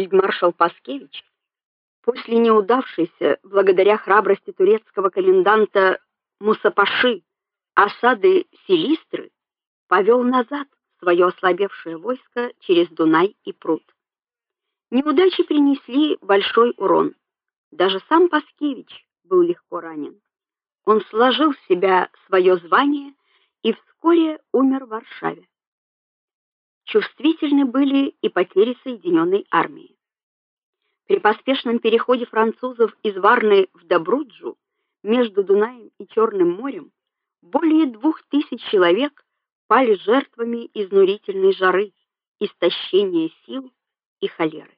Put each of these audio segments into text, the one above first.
фельдмаршал Паскевич после неудавшейся благодаря храбрости турецкого коменданта Мусапаши осады Силистры повел назад свое ослабевшее войско через Дунай и пруд. Неудачи принесли большой урон. Даже сам Паскевич был легко ранен. Он сложил в себя свое звание и вскоре умер в Варшаве. Чувствительны были и потери соединенной армии. При поспешном переходе французов из Варны в Добруджу между Дунаем и Черным морем более двух тысяч человек пали жертвами изнурительной жары, истощения сил и холеры.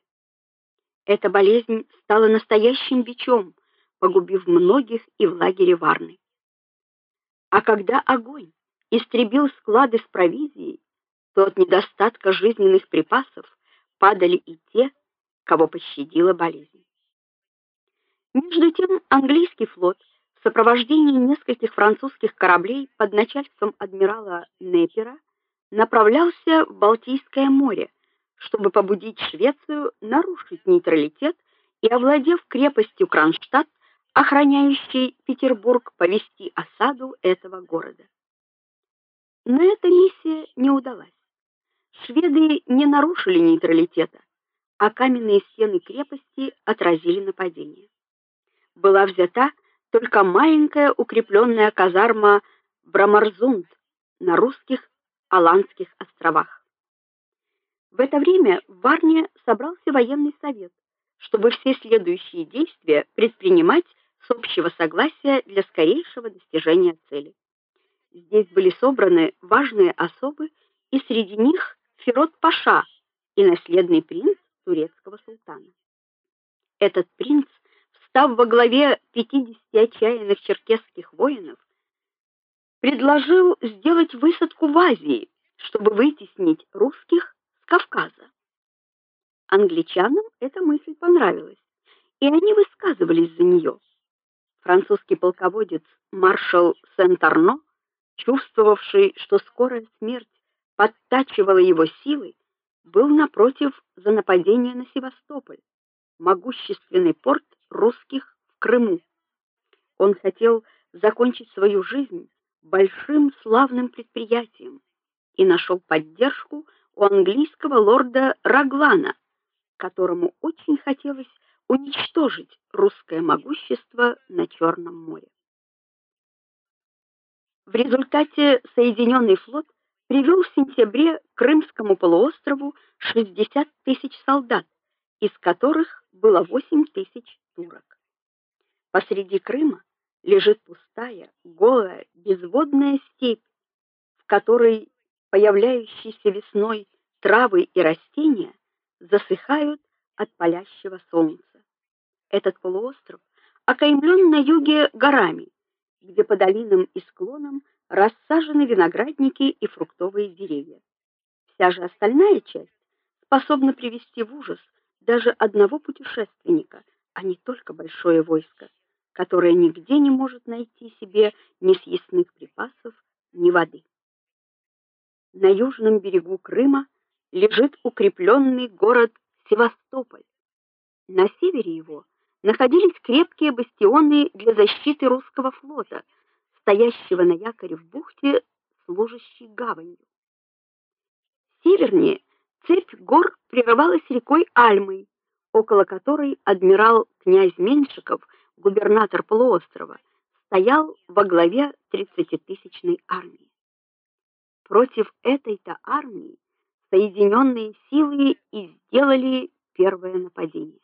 Эта болезнь стала настоящим бичом, погубив многих и в лагере Варны. А когда огонь истребил склады с провизией, то от недостатка жизненных припасов падали и те, кого пощадила болезнь. Между тем английский флот в сопровождении нескольких французских кораблей под начальством адмирала Непера направлялся в Балтийское море, чтобы побудить Швецию нарушить нейтралитет и овладев крепостью Кронштадт, охраняющей Петербург, повести осаду этого города. Но эта миссия не удалась. Шведы не нарушили нейтралитета, а каменные стены крепости отразили нападение. Была взята только маленькая укрепленная казарма Брамарзунд на русских Аландских островах. В это время в Варне собрался военный совет, чтобы все следующие действия предпринимать с общего согласия для скорейшего достижения цели. Здесь были собраны важные особы, и среди них Ферот Паша и наследный принц турецкого султана. Этот принц, встав во главе 50 отчаянных черкесских воинов, предложил сделать высадку в Азии, чтобы вытеснить русских с Кавказа. Англичанам эта мысль понравилась, и они высказывались за нее. Французский полководец маршал Сент-Арно, чувствовавший, что скорая смерть подтачивала его силы, был напротив за нападение на Севастополь, могущественный порт русских в Крыму. Он хотел закончить свою жизнь большим славным предприятием и нашел поддержку у английского лорда Раглана, которому очень хотелось уничтожить русское могущество на Черном море. В результате Соединенный флот привел в сентябре к Крымскому полуострову 60 тысяч солдат, из которых было 8 тысяч турок. Посреди Крыма лежит пустая, голая, безводная степь, в которой появляющиеся весной травы и растения засыхают от палящего солнца. Этот полуостров окаймлен на юге горами, где по долинам и склонам рассажены виноградники и фруктовые деревья. Вся же остальная часть способна привести в ужас даже одного путешественника, а не только большое войско, которое нигде не может найти себе ни съестных припасов, ни воды. На южном берегу Крыма лежит укрепленный город Севастополь. На севере его находились крепкие бастионы для защиты русского флота стоящего на якоре в бухте, служащей гаванью. Севернее цепь гор прерывалась рекой Альмой, около которой адмирал князь Меньшиков, губернатор полуострова, стоял во главе тридцатитысячной армии. Против этой-то армии соединенные силы и сделали первое нападение.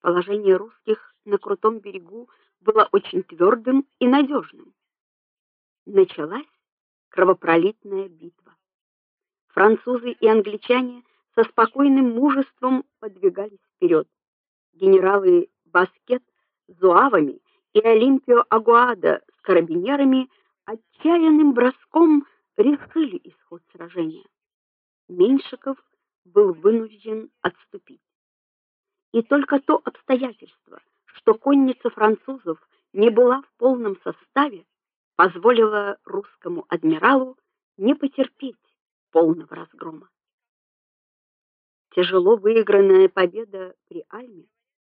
Положение русских на крутом берегу было очень твердым и надежным. Началась кровопролитная битва. Французы и англичане со спокойным мужеством подвигались вперед. Генералы Баскет с зуавами и Олимпио Агуада с карабинерами отчаянным броском решили исход сражения. Меньшиков был вынужден отступить. И только то обстоятельство, что конница французов не была в полном составе, позволило русскому адмиралу не потерпеть полного разгрома. Тяжело выигранная победа при Альме